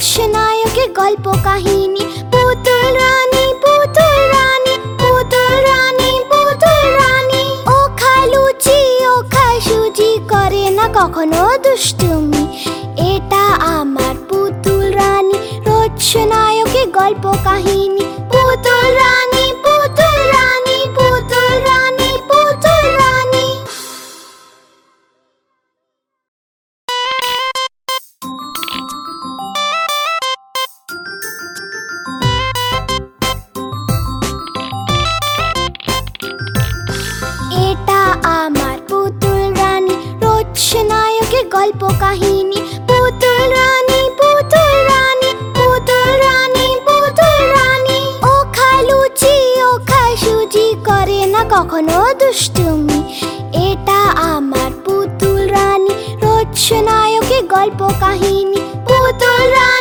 গল্প কাহিনী পুতুল রানী পুতুল রানী পুতুল রানী পুতুল রানী। ও খায় লুচি, ও খায় সুজি, করে না কখনো দুষ্টুমি। এটা আমার পুতুল রানী, রোজ নায়কের গল্প কাহিনী গল্প কাহিনী, পুতুল রানী পুতুল রানী পুতুল রানী পুতুল রানী। ও খায় লুচি ও খায় সুজি করে না কখনো দুষ্টুমি। এটা আমার পুতুল রানী, রোজ শোনায়কে গল্প কাহিনী। পুতুল রানী